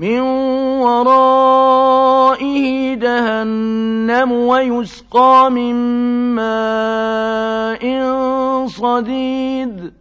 من ورائه جهنم ويسقى من ماء صديد.